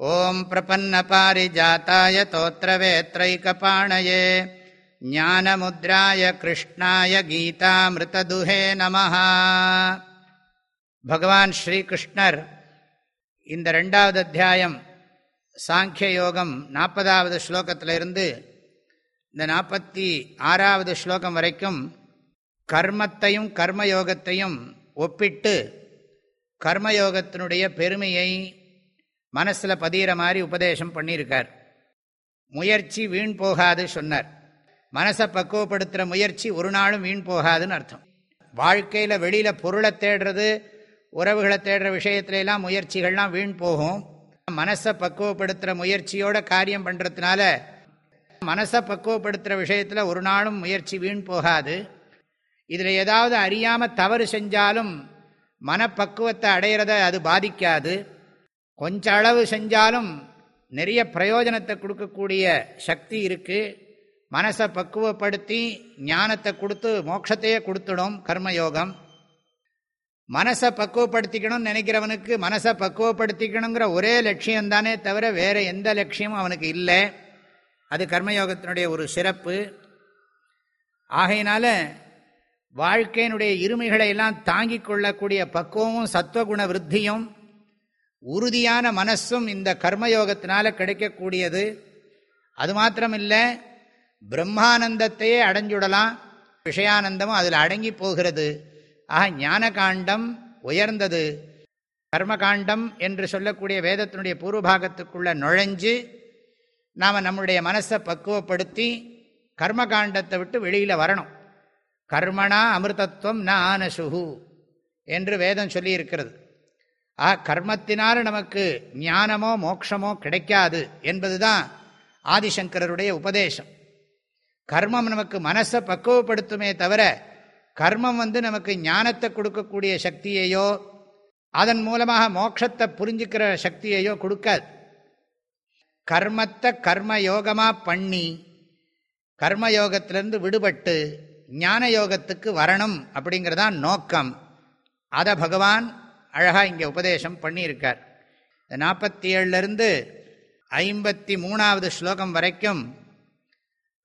ஓம் பிரபன்னபாரிஜாத்தாய தோத்திரவேத்ரைக்கபாணயே. ஞானமுத்ராய கிருஷ்ணாய கீதாமிருத்ததுஹே நம பகவான் ஸ்ரீகிருஷ்ணர் இந்த ரெண்டாவது அத்தியாயம் சாங்கிய நாற்பதாவது ஸ்லோகத்திலிருந்து இந்த நாற்பத்தி ஆறாவது ஸ்லோகம் வரைக்கும் கர்மத்தையும் கர்மயோகத்தையும் ஒப்பிட்டு கர்மயோகத்தினுடைய பெருமையை மனசில் பதிகிற மாதிரி உபதேசம் பண்ணியிருக்கார். முயற்சி வீண் போகாது சொன்னார். மனசை பக்குவப்படுத்துகிற முயற்சி ஒரு நாளும் வீண் போகாதுன்னு அர்த்தம். வாழ்க்கையில் வெளியில் பொருளை தேடுறது உறவுகளை தேடுற விஷயத்துலலாம் முயற்சிகள்லாம் வீண் போகும். மனசை பக்குவப்படுத்துகிற முயற்சியோட காரியம் பண்ணுறதுனால மனசை பக்குவப்படுத்துகிற விஷயத்தில் ஒரு நாளும் முயற்சி வீண் போகாது. இதில் ஏதாவது அறியாமல் தவறு செஞ்சாலும் மனப்பக்குவத்தை அடையிறத அது பாதிக்காது. கொஞ்ச அளவு செஞ்சாலும் நிறைய பிரயோஜனத்தை கொடுக்கக்கூடிய சக்தி இருக்குது மனசை பக்குவப்படுத்தி ஞானத்தை கொடுத்து மோட்சத்தையே கொடுத்துடும் கர்மயோகம். மனசை பக்குவப்படுத்திக்கணும்னு நினைக்கிறவனுக்கு மனசை பக்குவப்படுத்திக்கணுங்கிற ஒரே லட்சியம்தானே தவிர வேறு எந்த லட்சியமும் அவனுக்கு இல்லை. அது கர்மயோகத்தினுடைய ஒரு சிறப்பு. ஆகையினால வாழ்க்கையினுடைய இருமைகளை எல்லாம் தாங்கிக் கொள்ளக்கூடிய பக்குவமும் சத்வகுண விருத்தியும் உறுதியான மனசும் இந்த கர்மயோகத்தினால கிடைக்கக்கூடியது. அது மாத்திரமில்லை பிரம்மானந்தத்தையே அடைஞ்சுடலாம். விஷயானந்தமும் அதில் அடங்கி போகிறது. ஆக ஞான காண்டம் உயர்ந்தது. கர்மகாண்டம் என்று சொல்லக்கூடிய வேதத்தினுடைய பூர்வபாகத்துக்குள்ள நுழைஞ்சு நாம் நம்முடைய மனசை பக்குவப்படுத்தி கர்மகாண்டத்தை விட்டு வெளியில் வரணும். கர்மணா அமிர்தத்துவம் ந ஆனசுகு என்று வேதம் சொல்லியிருக்கிறது. ஆ கர்மத்தினால் நமக்கு ஞானமோ மோட்சமோ கிடைக்காது என்பதுதான் ஆதிசங்கரருடைய உபதேசம். கர்மம் நமக்கு மனசை பக்குவப்படுத்துமே தவிர கர்மம் வந்து நமக்கு ஞானத்தை கொடுக்கக்கூடிய சக்தியையோ அதன் மூலமாக மோட்சத்தை புரிஞ்சுக்கிற சக்தியையோ கொடுக்காது. கர்மத்தை கர்ம யோகமாக பண்ணி கர்மயோகத்திலிருந்து விடுபட்டு ஞான யோகத்துக்கு வரணும் அப்படிங்கிறதான் நோக்கம். அதை பகவான் அழகாக இங்கே உபதேசம் பண்ணியிருக்கார். இந்த நாற்பத்தி ஏழுலேருந்து ஐம்பத்தி மூணாவது ஸ்லோகம் வரைக்கும்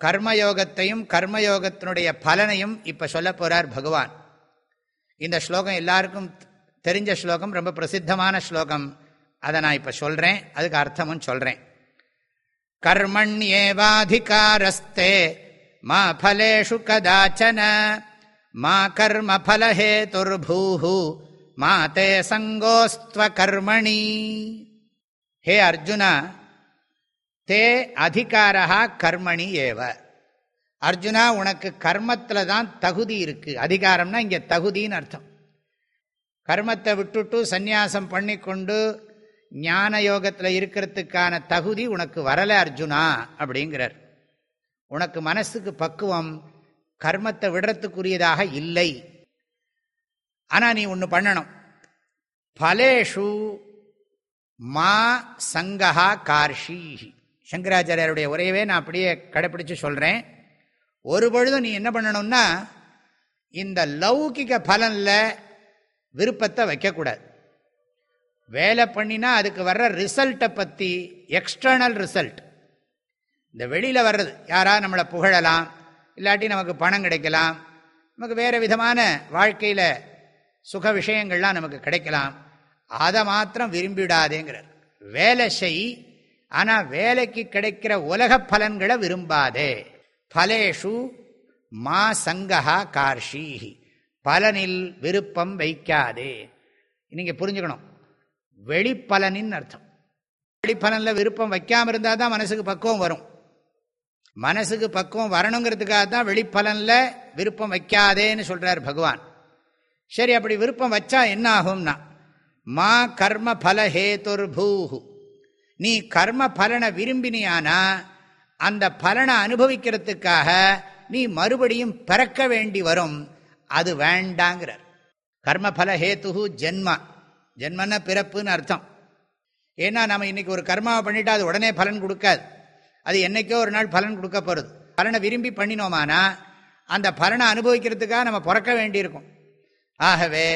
கர்மயோகத்தையும் கர்மயோகத்தினுடைய பலனையும் இப்போ சொல்ல போகிறார் பகவான். இந்த ஸ்லோகம் எல்லாருக்கும் தெரிஞ்ச ஸ்லோகம் ரொம்ப பிரசித்தமான ஸ்லோகம். அதை நான் இப்போ சொல்கிறேன் அதுக்கு அர்த்தமும் சொல்கிறேன் கர்மண்யேவாதிகாரஸ்தே மா ஃபலேஷு கதாச்சன மா கர்ம ஃபலஹேதுர்பூஹு மா தே சங்கோஸ்துவ கர்மணி. ஹே அர்ஜுனா தே அதிகாரா கர்மணி ஏவ. அர்ஜுனா உனக்கு கர்மத்தில் தான் தகுதி இருக்கு. அதிகாரம்னா இங்கே தகுதின்னு அர்த்தம். கர்மத்தை விட்டுட்டு சந்நியாசம் பண்ணி கொண்டு ஞான யோகத்தில் இருக்கிறதுக்கான தகுதி உனக்கு வரலை அர்ஜுனா அப்படிங்கிறார். உனக்கு மனசுக்கு பக்குவம் கர்மத்தை விடுறதுக்குரியதாக இல்லை. ஆனால் நீ ஒன்று பண்ணணும். பலேஷு மா சங்கஹா கார்ஷீஹி. சங்கராச்சாரியருடைய உரையவே நான் அப்படியே கடைப்பிடிச்சு சொல்கிறேன் ஒரு பொழுதும் நீ என்ன பண்ணணும்னா இந்த லௌகிக பலனில் விருப்பத்தை வைக்கக்கூடாது. வேலை பண்ணினா அதுக்கு வர்ற ரிசல்ட்டை பற்றி எக்ஸ்டர்னல் ரிசல்ட். இந்த வெளியில் வர்றது யாரா நம்மளை புகழலாம் இல்லாட்டி நமக்கு பணம் கிடைக்கலாம் நமக்கு வேறு விதமான வாழ்க்கையில் சுக விஷயங்கள்லாம் நமக்கு கிடைக்கலாம். அதை மாத்திரம் விரும்பிடாதேங்கிறார். வேலை செய் ஆனால் வேலைக்கு கிடைக்கிற உலக பலன்களை விரும்பாதே. பலேஷு மா சங்கஹா கார்ஷீஹி. பலனில் விருப்பம் வைக்காதே. நீங்கள் புரிஞ்சுக்கணும். வெளிப்பலனின் அர்த்தம். வெளிப்பலனில் விருப்பம் வைக்காமல் இருந்தால் தான் மனசுக்கு பக்குவம் வரும். மனசுக்கு பக்குவம் வரணுங்கிறதுக்காக தான் வெளிப்பலனில் விருப்பம் வைக்காதேன்னு சொல்கிறார் பகவான். சரி அப்படி விருப்பம் வச்சா என்ன ஆகும்னா மா கர்ம பலஹேதுர் பூஹு. நீ கர்ம பலனை விரும்பினியானா அந்த பலனை அனுபவிக்கிறதுக்காக நீ மறுபடியும் பிறக்க வேண்டி வரும். அது வேண்டாங்கிறார். கர்ம பலஹேத்து ஜென்மா. ஜென்மன்னா பிறப்புன்னு அர்த்தம். ஏன்னா நம்ம இன்னைக்கு ஒரு கர்மாவை பண்ணிட்டா அது உடனே பலன் கொடுக்காது. அது என்னைக்கோ ஒரு நாள் பலன் கொடுக்க போகிறது பலனை விரும்பி பண்ணினோமானா அந்த பலனை அனுபவிக்கிறதுக்காக நம்ம பிறக்க வேண்டியிருக்கும். ஆகவே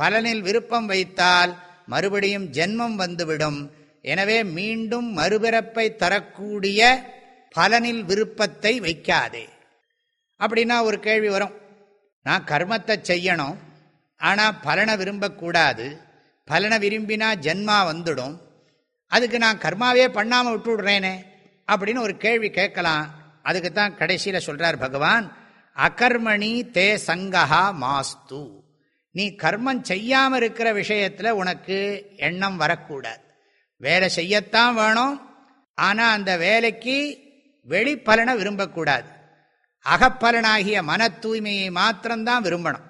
பலனில் விருப்பம் வைத்தால் மறுபடியும் ஜென்மம் வந்துவிடும். எனவே மீண்டும் மறுபிறப்பை தரக்கூடிய பலனில் விருப்பத்தை வைக்காதே. அப்படின்னா ஒரு கேள்வி வரும். நான் கர்மத்தை செய்யணும் ஆனால் பலனை விரும்பக்கூடாது. பலனை விரும்பினா ஜென்மா வந்துடும். அதுக்கு நான் கர்மாவே பண்ணாமல் விட்டு விடுறேனே அப்படின்னு ஒரு கேள்வி கேட்கலாம். அதுக்கு தான் கடைசியில் சொல்கிறார் பகவான் அகர்மணி தே சங்கஹா மாஸ்து. நீ கர்மம் செய்யாமல் இருக்கிற விஷயத்தில் உனக்கு எண்ணம் வரக்கூடாது. வேலை செய்யத்தான் வேணும் ஆனால் அந்த வேலைக்கு வெளிப்பலனை விரும்பக்கூடாது. அகப்பலனாகிய மன தூய்மையை மாத்திரம்தான் விரும்பணும்.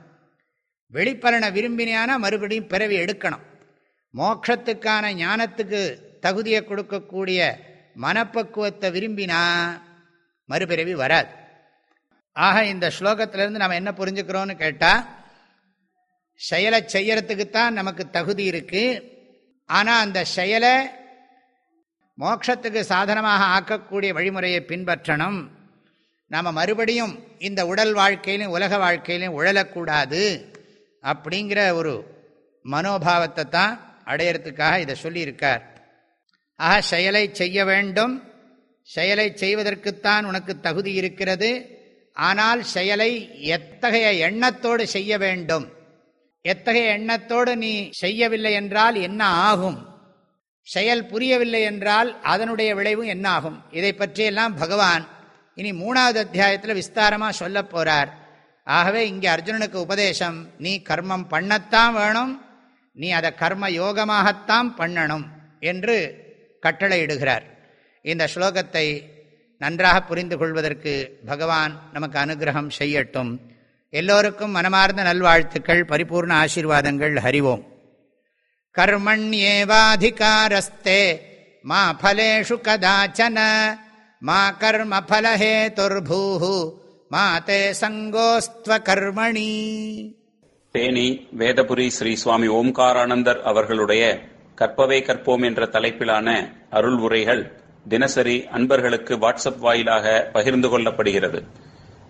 வெளிப்பலனை விரும்பினானா மறுபடியும் பிறவி எடுக்கணும். மோட்சத்துக்கான ஞானத்துக்கு தகுதியை கொடுக்கக்கூடிய மனப்பக்குவத்தை விரும்பினா மறுபிறவி வராது. ஆக இந்த ஸ்லோகத்திலிருந்து நம்ம என்ன புரிஞ்சுக்கிறோன்னு கேட்டால் செயலை செய்யறதுக்குத்தான் நமக்கு தகுதி இருக்கு. ஆனால் அந்த செயலை மோட்சத்துக்கு சாதனமாக ஆக்கக்கூடிய வழிமுறையை பின்பற்றணும். நாம் மறுபடியும் இந்த உடல் வாழ்க்கையிலும் உலக வாழ்க்கையிலும் உழலக்கூடாது அப்படிங்கிற ஒரு மனோபாவத்தை தான் அடையிறதுக்காக இதை சொல்லியிருக்கார். ஆக செயலை செய்ய வேண்டும். செயலை செய்வதற்குத்தான் உனக்கு தகுதி இருக்கிறது. ஆனால் செயலை எத்தகைய எண்ணத்தோடு செய்ய வேண்டும்? எத்தகைய எண்ணத்தோடு நீ செய்யவில்லை என்றால் என்ன ஆகும்? செயல் புரியவில்லை என்றால் அதனுடைய விளைவும் என்ன ஆகும்? இதை பற்றியெல்லாம் பகவான் இனி மூணாவது அத்தியாயத்தில் விஸ்தாரமாக சொல்ல போகிறார் ஆகவே இங்கே அர்ஜுனனுக்கு உபதேசம் நீ கர்மம் பண்ணத்தான் வேணும் நீ அதை கர்ம யோகமாகத்தான் பண்ணணும் என்று கட்டளையிடுகிறார். இந்த ஸ்லோகத்தை நன்றாக புரிந்து கொள்வதற்கு பகவான் நமக்கு அனுகிரகம் செய்யட்டும். எல்லோருக்கும் மனமார்ந்த நல்வாழ்த்துக்கள் பரிபூர்ண ஆசீர்வாதங்கள் ஹரிவோம். கர்மண்யேவாதிகாரஸ்தே மா ஃபலேஷு கதாச்சன மா கர்ம ஃபலஹேதுர்பூஹு மா தே சங்கோஸ்துவ கர்மணி. தேனி வேதபுரி ஸ்ரீ சுவாமி ஓம்காரானந்தர் அவர்களுடைய கற்பவே கற்போம் என்ற தலைப்பிலான அருள் உரைகள் தினசரி அன்பர்களுக்கு வாட்ஸ்அப் வாயிலாக பகிர்ந்து கொள்ளப்படுகிறது.